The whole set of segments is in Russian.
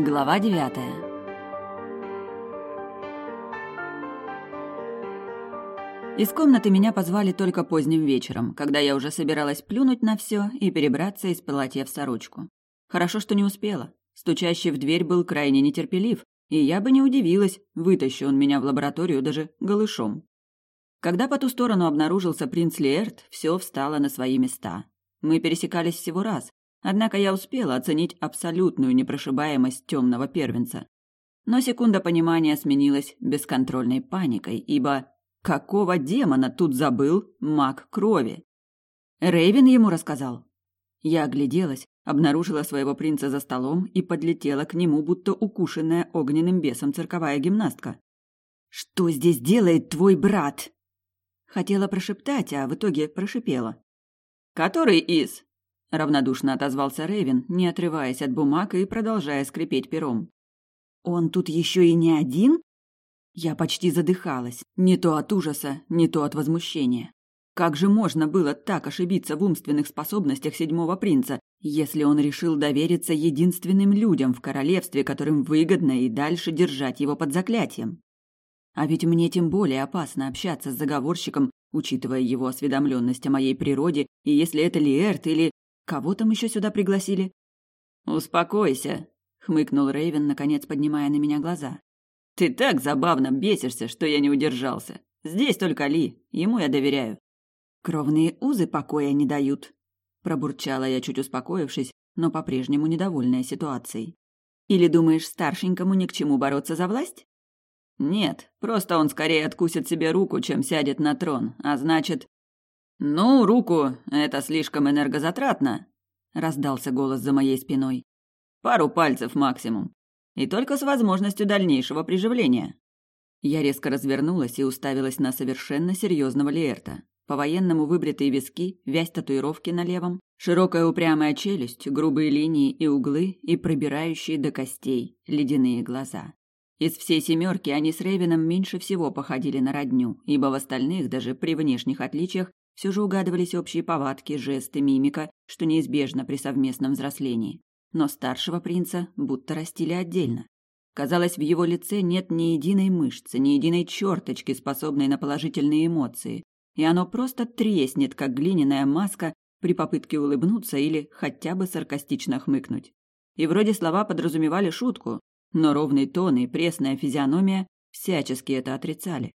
Глава девятая Из комнаты меня позвали только поздним вечером, когда я уже собиралась плюнуть на все и перебраться из платья в сорочку. Хорошо, что не успела. Стучащий в дверь был крайне нетерпелив, и я бы не удивилась, вытащи он меня в лабораторию даже голышом. Когда по ту сторону обнаружился принц Лиэрт, все встало на свои места. Мы пересекались всего раз, однако я успела оценить абсолютную непрошибаемость темного первенца. Но секунда понимания сменилась бесконтрольной паникой, ибо какого демона тут забыл маг крови? Рейвен ему рассказал. Я огляделась, обнаружила своего принца за столом и подлетела к нему, будто укушенная огненным бесом цирковая гимнастка. «Что здесь делает твой брат?» Хотела прошептать, а в итоге прошипела. «Который из?» – равнодушно отозвался Рейвен, не отрываясь от бумаг и продолжая скрипеть пером. «Он тут еще и не один?» Я почти задыхалась, не то от ужаса, не то от возмущения. Как же можно было так ошибиться в умственных способностях седьмого принца, если он решил довериться единственным людям в королевстве, которым выгодно и дальше держать его под заклятием? А ведь мне тем более опасно общаться с заговорщиком, учитывая его осведомленность о моей природе, и если это Лиэрт или... Кого там еще сюда пригласили? «Успокойся», — хмыкнул Рейвен, наконец поднимая на меня глаза. «Ты так забавно бесишься, что я не удержался. Здесь только Ли, ему я доверяю». «Кровные узы покоя не дают», — пробурчала я, чуть успокоившись, но по-прежнему недовольная ситуацией. «Или думаешь, старшенькому ни к чему бороться за власть?» Нет, просто он скорее откусит себе руку, чем сядет на трон, а значит... Ну, руку, это слишком энергозатратно, раздался голос за моей спиной. Пару пальцев максимум. И только с возможностью дальнейшего приживления. Я резко развернулась и уставилась на совершенно серьезного Лиэрта. По-военному выбритые виски, вязь татуировки на левом, широкая упрямая челюсть, грубые линии и углы и пробирающие до костей ледяные глаза. Из всей семерки они с Рейвеном меньше всего походили на родню, ибо в остальных, даже при внешних отличиях, все же угадывались общие повадки, жесты, мимика, что неизбежно при совместном взрослении. Но старшего принца будто растили отдельно. Казалось, в его лице нет ни единой мышцы, ни единой черточки, способной на положительные эмоции, и оно просто треснет, как глиняная маска при попытке улыбнуться или хотя бы саркастично хмыкнуть. И вроде слова подразумевали шутку, но ровный тон и пресная физиономия всячески это отрицали.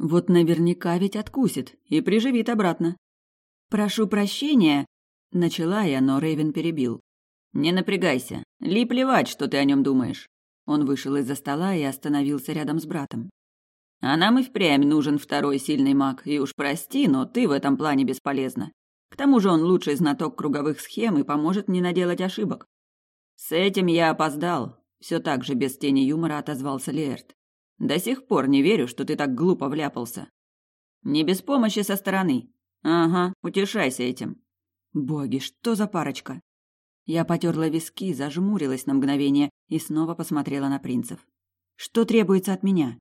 Вот наверняка ведь откусит и приживит обратно. «Прошу прощения», — начала я, но Рейвен перебил. «Не напрягайся. Ли плевать, что ты о нем думаешь». Он вышел из-за стола и остановился рядом с братом. «А нам и впрямь нужен второй сильный маг, и уж прости, но ты в этом плане бесполезна. К тому же он лучший знаток круговых схем и поможет не наделать ошибок. С этим я опоздал, все так же без тени юмора отозвался Лерт. До сих пор не верю, что ты так глупо вляпался. Не без помощи со стороны. Ага, утешайся этим. Боги, что за парочка? Я потерла виски, зажмурилась на мгновение и снова посмотрела на принцев. Что требуется от меня?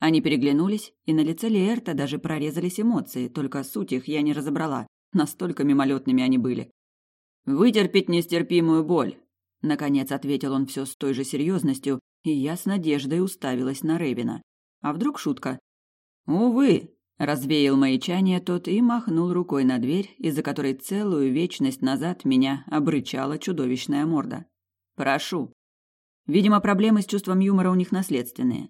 Они переглянулись, и на лице Лиэрта даже прорезались эмоции, только суть их я не разобрала, настолько мимолетными они были. Вытерпеть нестерпимую боль, Наконец ответил он все с той же серьезностью, и я с надеждой уставилась на Ревина. А вдруг шутка? «Увы», — развеял мои чания тот и махнул рукой на дверь, из-за которой целую вечность назад меня обрычала чудовищная морда. «Прошу». Видимо, проблемы с чувством юмора у них наследственные.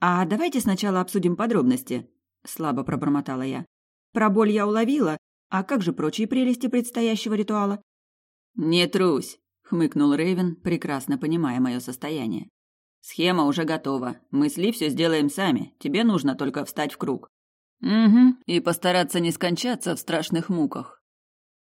«А давайте сначала обсудим подробности», — слабо пробормотала я. «Про боль я уловила, а как же прочие прелести предстоящего ритуала?» «Не трусь», хмыкнул Рейвен, прекрасно понимая мое состояние. Схема уже готова. Мы с Ли все сделаем сами. Тебе нужно только встать в круг. Угу, и постараться не скончаться в страшных муках.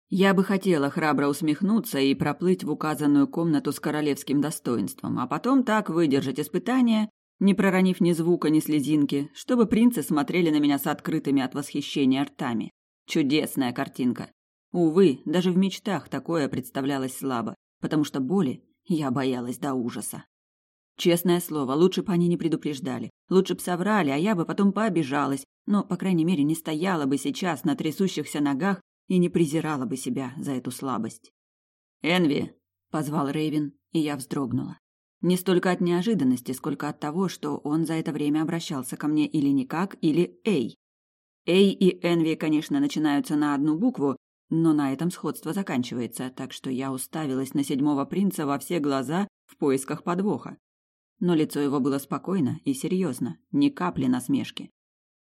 Я бы хотела храбро усмехнуться и проплыть в указанную комнату с королевским достоинством, а потом так выдержать испытание, не проронив ни звука, ни слезинки, чтобы принцы смотрели на меня с открытыми от восхищения ртами. Чудесная картинка. Увы, даже в мечтах такое представлялось слабо потому что боли я боялась до ужаса. Честное слово, лучше бы они не предупреждали, лучше бы соврали, а я бы потом пообижалась, но, по крайней мере, не стояла бы сейчас на трясущихся ногах и не презирала бы себя за эту слабость. «Энви!» — позвал Рейвен, и я вздрогнула. Не столько от неожиданности, сколько от того, что он за это время обращался ко мне или никак, или «эй». «Эй» и «энви», конечно, начинаются на одну букву, но на этом сходство заканчивается, так что я уставилась на седьмого принца во все глаза в поисках подвоха. Но лицо его было спокойно и серьезно, ни капли насмешки.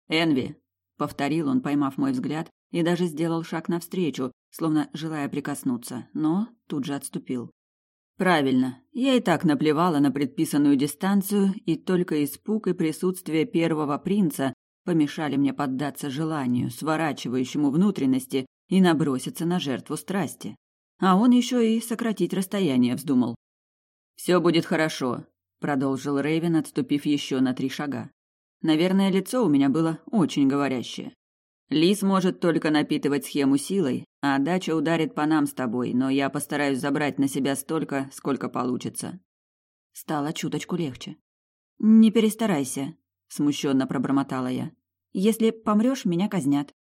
«Энви», — повторил он, поймав мой взгляд, и даже сделал шаг навстречу, словно желая прикоснуться, но тут же отступил. Правильно, я и так наплевала на предписанную дистанцию, и только испуг и присутствие первого принца помешали мне поддаться желанию, сворачивающему внутренности, и наброситься на жертву страсти. А он еще и сократить расстояние вздумал. «Все будет хорошо», — продолжил Рейвен, отступив еще на три шага. Наверное, лицо у меня было очень говорящее. Лис может только напитывать схему силой, а дача ударит по нам с тобой, но я постараюсь забрать на себя столько, сколько получится. Стало чуточку легче. Не перестарайся, смущенно пробормотала я. Если помрешь, меня казнят.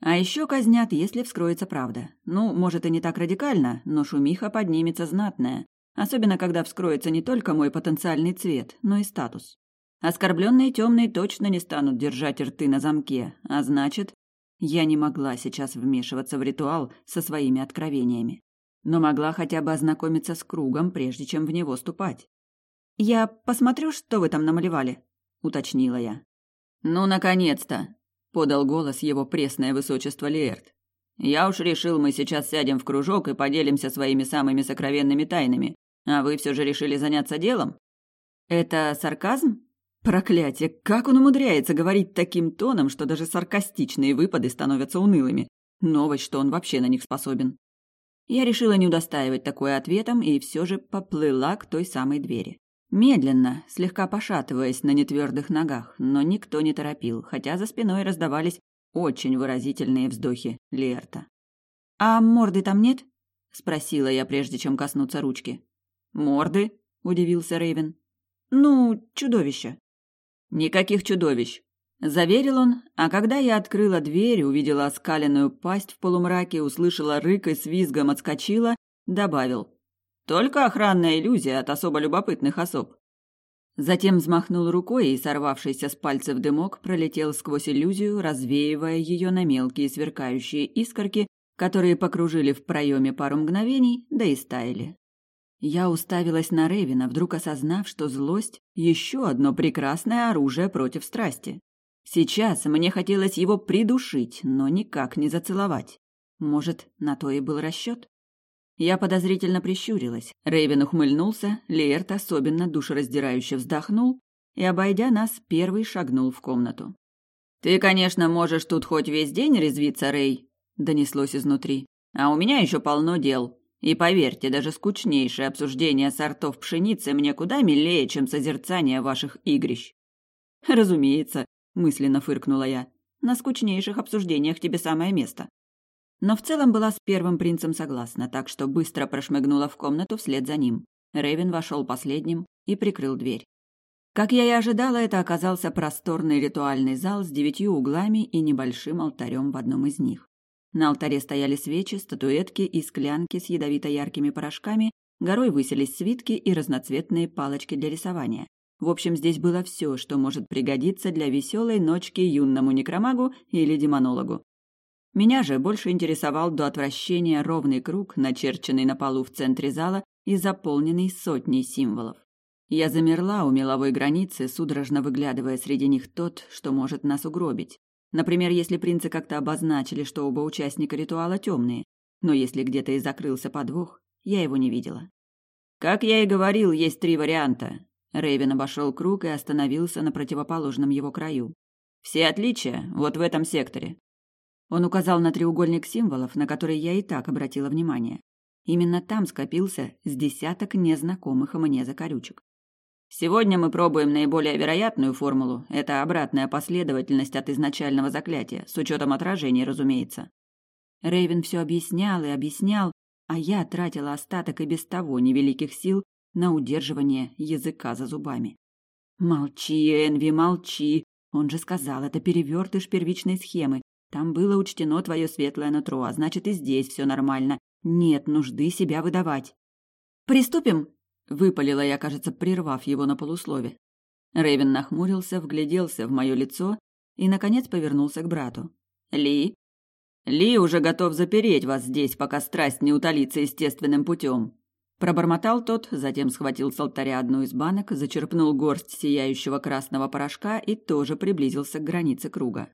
А еще казнят, если вскроется правда. Ну, может, и не так радикально, но шумиха поднимется знатная. Особенно, когда вскроется не только мой потенциальный цвет, но и статус. Оскорбленные темные точно не станут держать рты на замке, а значит, я не могла сейчас вмешиваться в ритуал со своими откровениями. Но могла хотя бы ознакомиться с кругом, прежде чем в него ступать. «Я посмотрю, что вы там намалевали», — уточнила я. «Ну, наконец-то!» подал голос его пресное высочество Лиэрт. Я уж решил, мы сейчас сядем в кружок и поделимся своими самыми сокровенными тайнами. А вы все же решили заняться делом? Это сарказм? Проклятие, как он умудряется говорить таким тоном, что даже саркастичные выпады становятся унылыми. Новость, что он вообще на них способен. Я решила не удостаивать такое ответом и все же поплыла к той самой двери. Медленно, слегка пошатываясь на нетвердых ногах, но никто не торопил, хотя за спиной раздавались очень выразительные вздохи Лерта. «А морды там нет?» — спросила я, прежде чем коснуться ручки. «Морды?» — удивился Рейвен. «Ну, чудовища». «Никаких чудовищ», — заверил он, а когда я открыла дверь, увидела оскаленную пасть в полумраке, услышала рык и с визгом отскочила, добавил. Только охранная иллюзия от особо любопытных особ. Затем взмахнул рукой, и сорвавшийся с пальцев дымок пролетел сквозь иллюзию, развеивая ее на мелкие сверкающие искорки, которые покружили в проеме пару мгновений, да и стаяли. Я уставилась на Ревина, вдруг осознав, что злость – еще одно прекрасное оружие против страсти. Сейчас мне хотелось его придушить, но никак не зацеловать. Может, на то и был расчет? Я подозрительно прищурилась. Рейвен ухмыльнулся, Леерт особенно душераздирающе вздохнул и, обойдя нас, первый шагнул в комнату. «Ты, конечно, можешь тут хоть весь день резвиться, Рей», — донеслось изнутри. «А у меня еще полно дел. И поверьте, даже скучнейшее обсуждение сортов пшеницы мне куда милее, чем созерцание ваших игрищ». «Разумеется», — мысленно фыркнула я. «На скучнейших обсуждениях тебе самое место». Но в целом была с первым принцем согласна, так что быстро прошмыгнула в комнату вслед за ним. Рейвен вошел последним и прикрыл дверь. Как я и ожидала, это оказался просторный ритуальный зал с девятью углами и небольшим алтарем в одном из них. На алтаре стояли свечи, статуэтки и склянки с ядовито-яркими порошками, горой высились свитки и разноцветные палочки для рисования. В общем, здесь было все, что может пригодиться для веселой ночки юному некромагу или демонологу. Меня же больше интересовал до отвращения ровный круг, начерченный на полу в центре зала и заполненный сотней символов. Я замерла у меловой границы, судорожно выглядывая среди них тот, что может нас угробить. Например, если принцы как-то обозначили, что оба участника ритуала темные, но если где-то и закрылся подвох, я его не видела. Как я и говорил, есть три варианта. Рейвен обошел круг и остановился на противоположном его краю. Все отличия вот в этом секторе. Он указал на треугольник символов, на который я и так обратила внимание. Именно там скопился с десяток незнакомых мне закорючек. Сегодня мы пробуем наиболее вероятную формулу. Это обратная последовательность от изначального заклятия, с учетом отражений, разумеется. Рейвен все объяснял и объяснял, а я тратила остаток и без того невеликих сил на удерживание языка за зубами. «Молчи, Энви, молчи!» Он же сказал, это перевертыш первичной схемы, там было учтено твое светлое нутро, а значит и здесь все нормально. Нет нужды себя выдавать. Приступим? Выпалила я, кажется, прервав его на полуслове. Рэйвен нахмурился, вгляделся в мое лицо и, наконец, повернулся к брату. «Ли?» «Ли уже готов запереть вас здесь, пока страсть не утолится естественным путем». Пробормотал тот, затем схватил с алтаря одну из банок, зачерпнул горсть сияющего красного порошка и тоже приблизился к границе круга.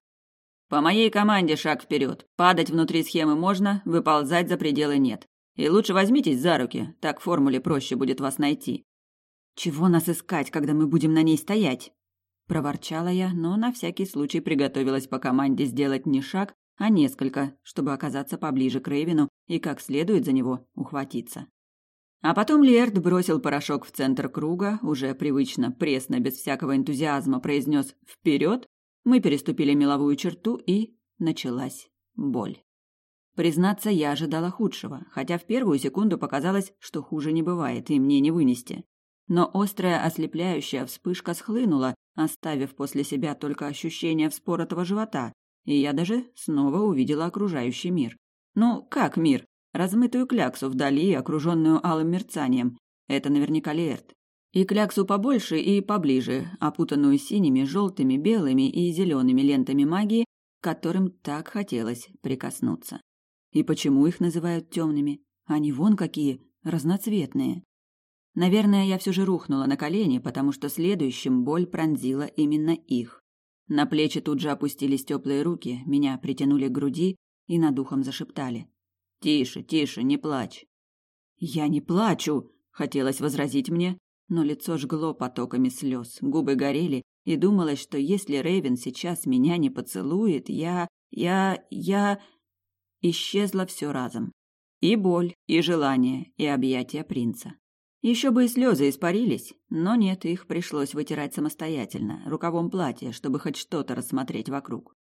«По моей команде шаг вперед. Падать внутри схемы можно, выползать за пределы нет. И лучше возьмитесь за руки, так в формуле проще будет вас найти. Чего нас искать, когда мы будем на ней стоять? проворчала я, но на всякий случай приготовилась по команде сделать не шаг, а несколько, чтобы оказаться поближе к Рейвину и как следует за него ухватиться. А потом Лерд бросил порошок в центр круга, уже привычно, пресно, без всякого энтузиазма произнес «Вперед!». Мы переступили меловую черту, и началась боль. Признаться, я ожидала худшего, хотя в первую секунду показалось, что хуже не бывает, и мне не вынести. Но острая ослепляющая вспышка схлынула, оставив после себя только ощущение вспоротого живота, и я даже снова увидела окружающий мир. Ну, как мир? Размытую кляксу вдали, окруженную алым мерцанием. Это наверняка Лерт. И кляксу побольше и поближе, опутанную синими, желтыми, белыми и зелеными лентами магии, которым так хотелось прикоснуться. И почему их называют темными? Они вон какие, разноцветные. Наверное, я все же рухнула на колени, потому что следующим боль пронзила именно их. На плечи тут же опустились теплые руки, меня притянули к груди и над ухом зашептали. «Тише, тише, не плачь». «Я не плачу!» — хотелось возразить мне, но лицо жгло потоками слез, губы горели, и думалось, что если Рейвен сейчас меня не поцелует, я... я... я... Исчезло все разом. И боль, и желание, и объятия принца. Еще бы и слезы испарились, но нет, их пришлось вытирать самостоятельно, рукавом платья, чтобы хоть что-то рассмотреть вокруг.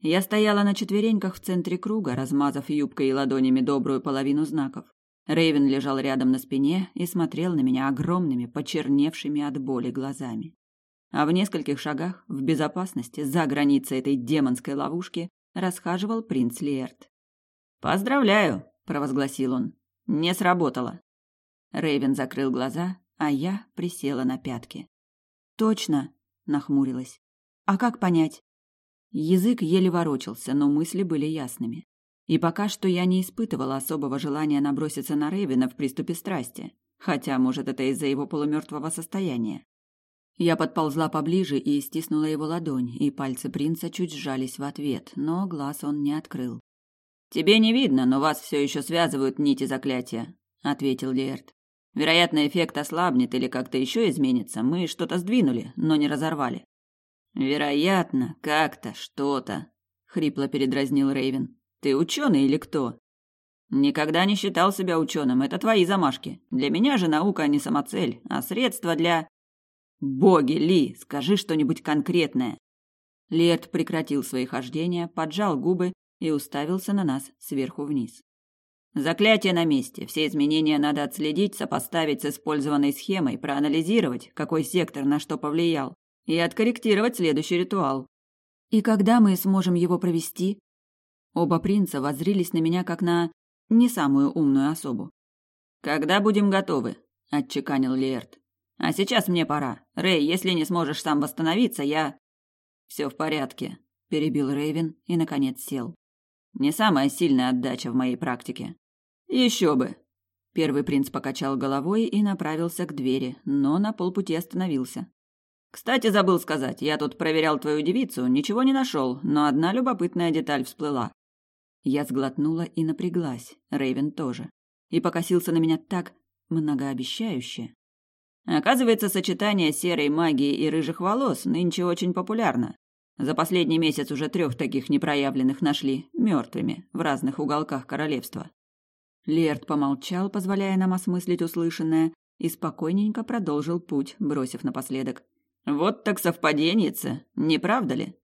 Я стояла на четвереньках в центре круга, размазав юбкой и ладонями добрую половину знаков. Рейвен лежал рядом на спине и смотрел на меня огромными, почерневшими от боли глазами. А в нескольких шагах, в безопасности, за границей этой демонской ловушки, расхаживал принц Лиэрт. «Поздравляю!» – провозгласил он. «Не сработало!» Рейвен закрыл глаза, а я присела на пятки. Точно, нахмурилась. А как понять? Язык еле ворочался, но мысли были ясными. И пока что я не испытывала особого желания наброситься на Рейвена в приступе страсти, хотя, может, это из-за его полумертвого состояния. Я подползла поближе и стиснула его ладонь, и пальцы принца чуть сжались в ответ, но глаз он не открыл. «Тебе не видно, но вас все еще связывают нити заклятия», — ответил Лерт. Вероятно, эффект ослабнет или как-то еще изменится. Мы что-то сдвинули, но не разорвали. Вероятно, как-то, что-то, хрипло передразнил Рейвен. Ты ученый или кто? Никогда не считал себя ученым. Это твои замашки. Для меня же наука не самоцель, а средство для Боги, Ли, скажи что-нибудь конкретное. Лерт прекратил свои хождения, поджал губы и уставился на нас сверху вниз. Заклятие на месте. Все изменения надо отследить, сопоставить с использованной схемой, проанализировать, какой сектор на что повлиял, и откорректировать следующий ритуал. И когда мы сможем его провести? Оба принца воззрились на меня как на не самую умную особу. Когда будем готовы, отчеканил Лерт. А сейчас мне пора. Рэй, если не сможешь сам восстановиться, я Все в порядке, перебил Рейвен и наконец сел. Не самая сильная отдача в моей практике. Еще бы. Первый принц покачал головой и направился к двери, но на полпути остановился. Кстати, забыл сказать, я тут проверял твою девицу, ничего не нашел, но одна любопытная деталь всплыла. Я сглотнула и напряглась, Рейвен тоже, и покосился на меня так многообещающе. Оказывается, сочетание серой магии и рыжих волос нынче очень популярно. За последний месяц уже трех таких непроявленных нашли мертвыми в разных уголках королевства. Лерт помолчал, позволяя нам осмыслить услышанное, и спокойненько продолжил путь, бросив напоследок. «Вот так совпаденница, не правда ли?»